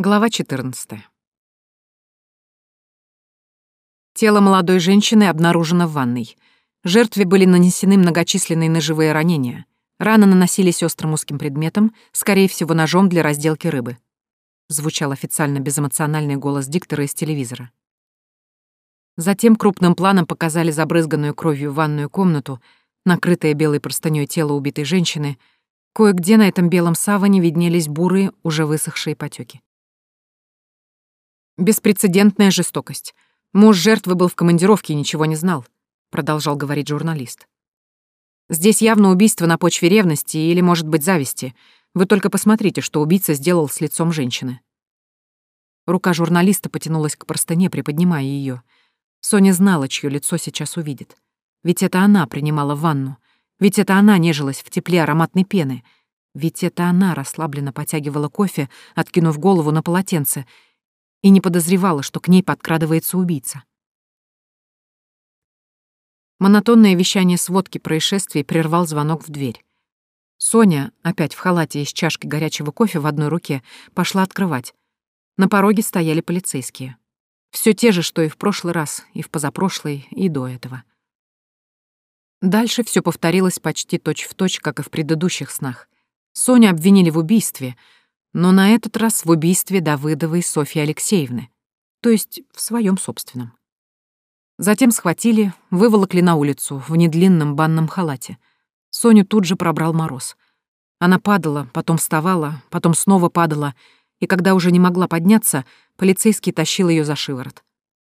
Глава 14. Тело молодой женщины обнаружено в ванной. Жертве были нанесены многочисленные ножевые ранения. Раны наносились острым узким предметом, скорее всего, ножом для разделки рыбы. Звучал официально безэмоциональный голос диктора из телевизора. Затем крупным планом показали забрызганную кровью ванную комнату, накрытое белой простынёй тело убитой женщины. Кое-где на этом белом саване виднелись бурые, уже высохшие потеки. Беспрецедентная жестокость. Муж жертвы был в командировке и ничего не знал, продолжал говорить журналист. Здесь явно убийство на почве ревности или, может быть, зависти. Вы только посмотрите, что убийца сделал с лицом женщины. Рука журналиста потянулась к простыне, приподнимая ее. Соня знала, чье лицо сейчас увидит. Ведь это она принимала ванну. Ведь это она нежилась в тепле ароматной пены. Ведь это она расслабленно потягивала кофе, откинув голову на полотенце, и не подозревала, что к ней подкрадывается убийца. Монотонное вещание сводки происшествий прервал звонок в дверь. Соня, опять в халате и с чашкой горячего кофе в одной руке, пошла открывать. На пороге стояли полицейские. Все те же, что и в прошлый раз, и в позапрошлый, и до этого. Дальше все повторилось почти точь-в-точь, точь, как и в предыдущих снах. Соню обвинили в убийстве — но на этот раз в убийстве Давыдовой Софьи Алексеевны, то есть в своем собственном. Затем схватили, выволокли на улицу в недлинном банном халате. Соню тут же пробрал мороз. Она падала, потом вставала, потом снова падала, и когда уже не могла подняться, полицейский тащил ее за шиворот.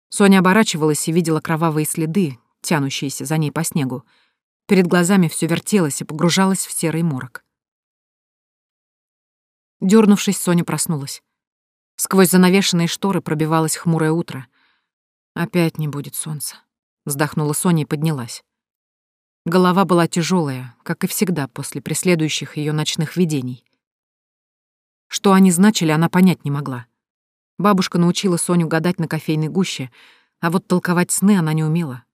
Соня оборачивалась и видела кровавые следы, тянущиеся за ней по снегу. Перед глазами все вертелось и погружалось в серый морок. Дёрнувшись, Соня проснулась. Сквозь занавешенные шторы пробивалось хмурое утро. «Опять не будет солнца», — вздохнула Соня и поднялась. Голова была тяжелая, как и всегда после преследующих ее ночных видений. Что они значили, она понять не могла. Бабушка научила Соню гадать на кофейной гуще, а вот толковать сны она не умела.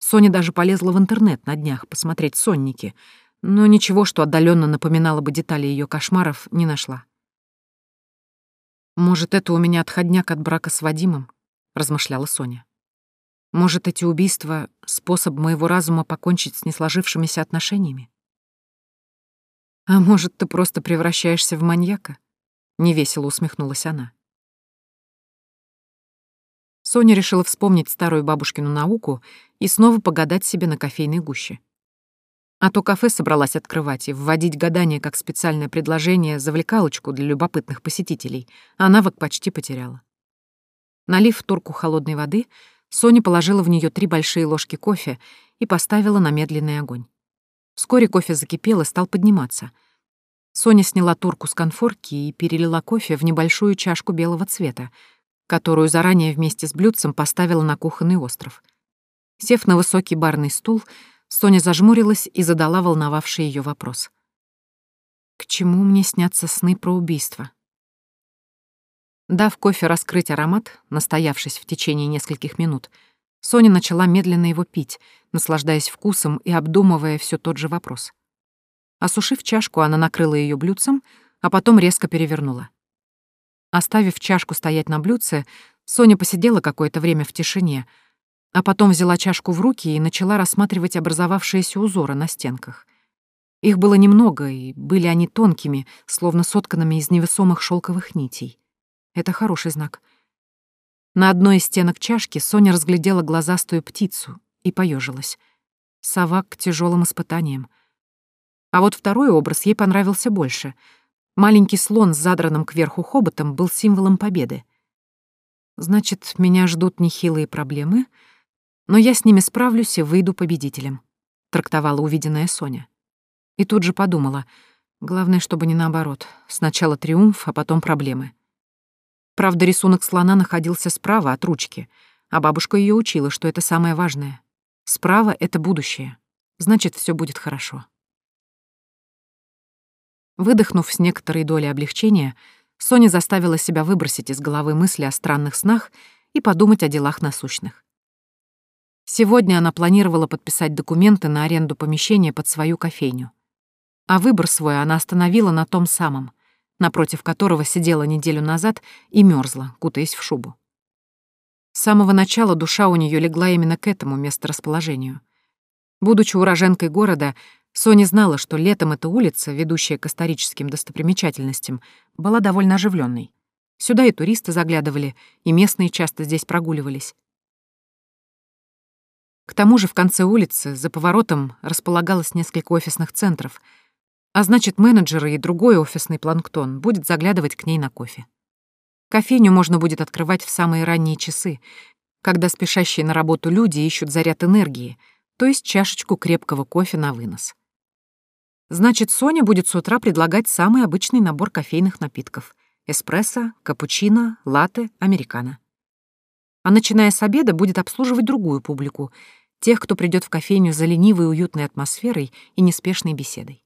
Соня даже полезла в интернет на днях посмотреть сонники — но ничего, что отдаленно напоминало бы детали ее кошмаров, не нашла. «Может, это у меня отходняк от брака с Вадимом?» — размышляла Соня. «Может, эти убийства — способ моего разума покончить с несложившимися отношениями?» «А может, ты просто превращаешься в маньяка?» — невесело усмехнулась она. Соня решила вспомнить старую бабушкину науку и снова погадать себе на кофейной гуще. А то кафе собралась открывать и вводить гадание как специальное предложение, завлекалочку для любопытных посетителей, а навык почти потеряла. Налив турку холодной воды, Соня положила в нее три большие ложки кофе и поставила на медленный огонь. Вскоре кофе закипел и стал подниматься. Соня сняла турку с конфорки и перелила кофе в небольшую чашку белого цвета, которую заранее вместе с блюдцем поставила на кухонный остров. Сев на высокий барный стул, Соня зажмурилась и задала волновавший ее вопрос. «К чему мне снятся сны про убийство?» Дав кофе раскрыть аромат, настоявшись в течение нескольких минут, Соня начала медленно его пить, наслаждаясь вкусом и обдумывая все тот же вопрос. Осушив чашку, она накрыла ее блюдцем, а потом резко перевернула. Оставив чашку стоять на блюдце, Соня посидела какое-то время в тишине — а потом взяла чашку в руки и начала рассматривать образовавшиеся узоры на стенках. Их было немного, и были они тонкими, словно сотканными из невесомых шелковых нитей. Это хороший знак. На одной из стенок чашки Соня разглядела глазастую птицу и поежилась. Сова к тяжелым испытаниям. А вот второй образ ей понравился больше. Маленький слон с задранным кверху хоботом был символом победы. Значит, меня ждут нехилые проблемы — но я с ними справлюсь и выйду победителем», — трактовала увиденная Соня. И тут же подумала, главное, чтобы не наоборот. Сначала триумф, а потом проблемы. Правда, рисунок слона находился справа от ручки, а бабушка ее учила, что это самое важное. Справа — это будущее. Значит, все будет хорошо. Выдохнув с некоторой долей облегчения, Соня заставила себя выбросить из головы мысли о странных снах и подумать о делах насущных. Сегодня она планировала подписать документы на аренду помещения под свою кофейню. А выбор свой она остановила на том самом, напротив которого сидела неделю назад и мерзла, кутаясь в шубу. С самого начала душа у нее легла именно к этому месторасположению. Будучи уроженкой города, Соня знала, что летом эта улица, ведущая к историческим достопримечательностям, была довольно оживленной. Сюда и туристы заглядывали, и местные часто здесь прогуливались. К тому же в конце улицы, за поворотом, располагалось несколько офисных центров, а значит, менеджеры и другой офисный планктон будет заглядывать к ней на кофе. Кофейню можно будет открывать в самые ранние часы, когда спешащие на работу люди ищут заряд энергии, то есть чашечку крепкого кофе на вынос. Значит, Соня будет с утра предлагать самый обычный набор кофейных напитков — эспрессо, капучино, латте, американо а начиная с обеда будет обслуживать другую публику, тех, кто придет в кофейню за ленивой уютной атмосферой и неспешной беседой.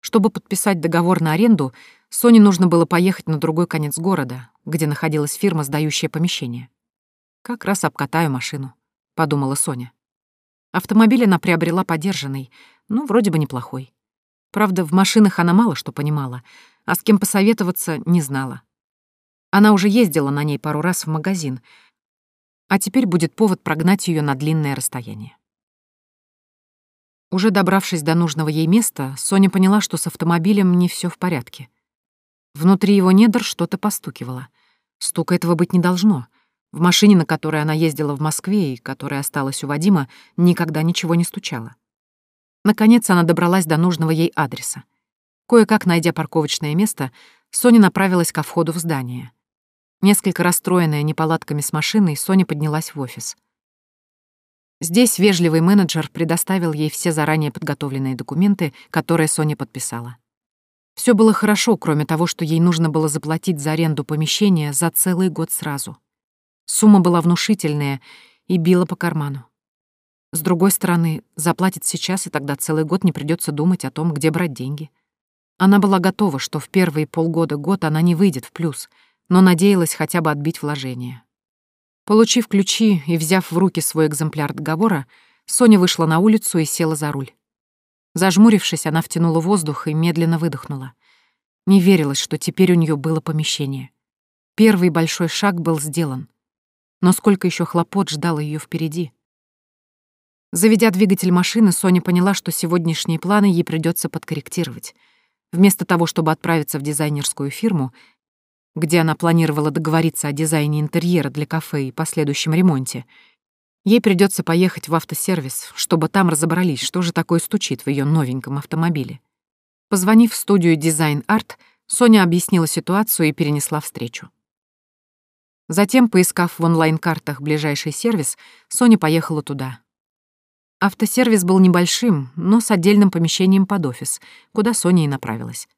Чтобы подписать договор на аренду, Соне нужно было поехать на другой конец города, где находилась фирма, сдающая помещение. «Как раз обкатаю машину», — подумала Соня. Автомобиль она приобрела подержанный, ну, вроде бы неплохой. Правда, в машинах она мало что понимала, а с кем посоветоваться не знала. Она уже ездила на ней пару раз в магазин, а теперь будет повод прогнать ее на длинное расстояние. Уже добравшись до нужного ей места, Соня поняла, что с автомобилем не все в порядке. Внутри его недр что-то постукивало. Стука этого быть не должно. В машине, на которой она ездила в Москве и которая осталась у Вадима, никогда ничего не стучало. Наконец она добралась до нужного ей адреса. Кое-как найдя парковочное место, Соня направилась ко входу в здание. Несколько расстроенная неполадками с машиной, Соня поднялась в офис. Здесь вежливый менеджер предоставил ей все заранее подготовленные документы, которые Соня подписала. Все было хорошо, кроме того, что ей нужно было заплатить за аренду помещения за целый год сразу. Сумма была внушительная и била по карману. С другой стороны, заплатит сейчас, и тогда целый год не придется думать о том, где брать деньги. Она была готова, что в первые полгода-год она не выйдет в плюс — но надеялась хотя бы отбить вложение. Получив ключи и взяв в руки свой экземпляр договора, Соня вышла на улицу и села за руль. Зажмурившись, она втянула воздух и медленно выдохнула. Не верилось, что теперь у нее было помещение. Первый большой шаг был сделан. Но сколько еще хлопот ждало ее впереди. Заведя двигатель машины, Соня поняла, что сегодняшние планы ей придется подкорректировать. Вместо того, чтобы отправиться в дизайнерскую фирму, где она планировала договориться о дизайне интерьера для кафе и последующем ремонте. Ей придется поехать в автосервис, чтобы там разобрались, что же такое стучит в ее новеньком автомобиле. Позвонив в студию Design Art, Соня объяснила ситуацию и перенесла встречу. Затем, поискав в онлайн-картах ближайший сервис, Соня поехала туда. Автосервис был небольшим, но с отдельным помещением под офис, куда Соня и направилась.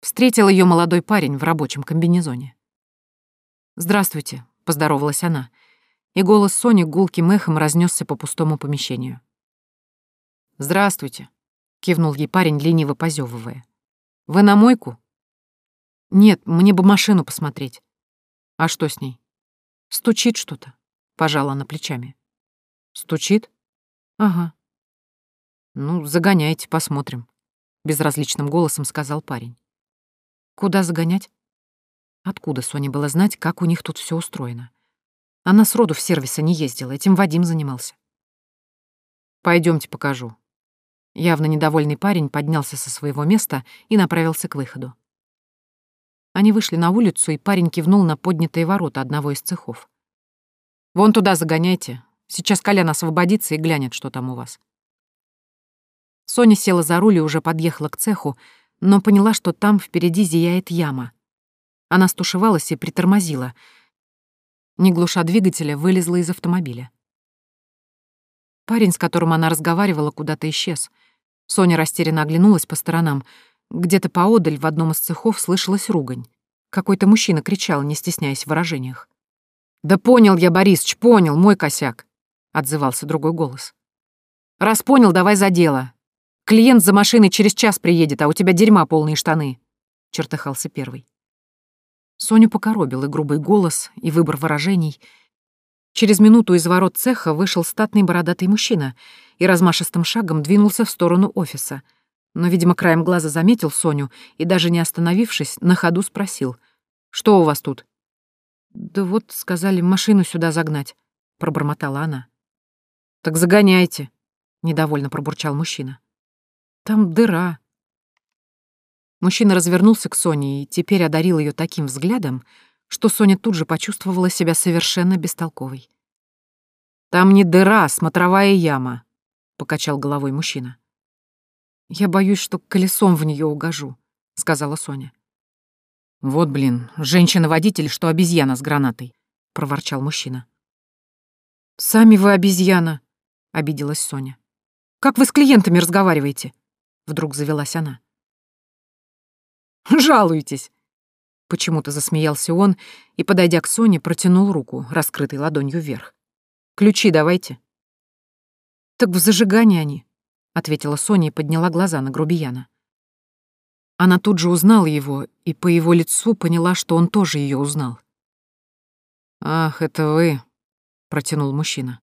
Встретил ее молодой парень в рабочем комбинезоне. «Здравствуйте», — поздоровалась она, и голос Сони гулким эхом разнесся по пустому помещению. «Здравствуйте», — кивнул ей парень, лениво позевывая. «Вы на мойку?» «Нет, мне бы машину посмотреть». «А что с ней?» «Стучит что-то», — пожала она плечами. «Стучит?» «Ага». «Ну, загоняйте, посмотрим», — безразличным голосом сказал парень. Куда загонять? Откуда Соне было знать, как у них тут все устроено? Она сроду в сервисы не ездила, этим Вадим занимался. Пойдемте покажу. Явно недовольный парень поднялся со своего места и направился к выходу. Они вышли на улицу, и парень кивнул на поднятые ворота одного из цехов. «Вон туда загоняйте. Сейчас Колян освободится и глянет, что там у вас». Соня села за руль и уже подъехала к цеху, но поняла, что там впереди зияет яма. Она стушевалась и притормозила. Не глуша двигателя, вылезла из автомобиля. Парень, с которым она разговаривала, куда-то исчез. Соня растерянно оглянулась по сторонам. Где-то поодаль в одном из цехов слышалась ругань. Какой-то мужчина кричал, не стесняясь в выражениях. «Да понял я, Борисыч, понял, мой косяк», — отзывался другой голос. «Раз понял, давай за дело. Клиент за машиной через час приедет, а у тебя дерьма полные штаны», — чертыхался первый. Соню покоробил и грубый голос, и выбор выражений. Через минуту из ворот цеха вышел статный бородатый мужчина и размашистым шагом двинулся в сторону офиса. но, видимо, краем глаза заметил Соню и, даже не остановившись, на ходу спросил. «Что у вас тут?» «Да вот, сказали, машину сюда загнать», — пробормотала она. «Так загоняйте», — недовольно пробурчал мужчина. «Там дыра». Мужчина развернулся к Соне и теперь одарил ее таким взглядом, что Соня тут же почувствовала себя совершенно бестолковой. «Там не дыра, а смотровая яма», — покачал головой мужчина. «Я боюсь, что колесом в нее угожу», — сказала Соня. «Вот, блин, женщина-водитель, что обезьяна с гранатой», — проворчал мужчина. «Сами вы обезьяна», — обиделась Соня. «Как вы с клиентами разговариваете?» — вдруг завелась она. «Жалуетесь!» Почему-то засмеялся он и, подойдя к Соне, протянул руку, раскрытой ладонью вверх. «Ключи давайте». «Так в зажигании они», — ответила Соня и подняла глаза на грубияна. Она тут же узнала его и по его лицу поняла, что он тоже ее узнал. «Ах, это вы», — протянул мужчина.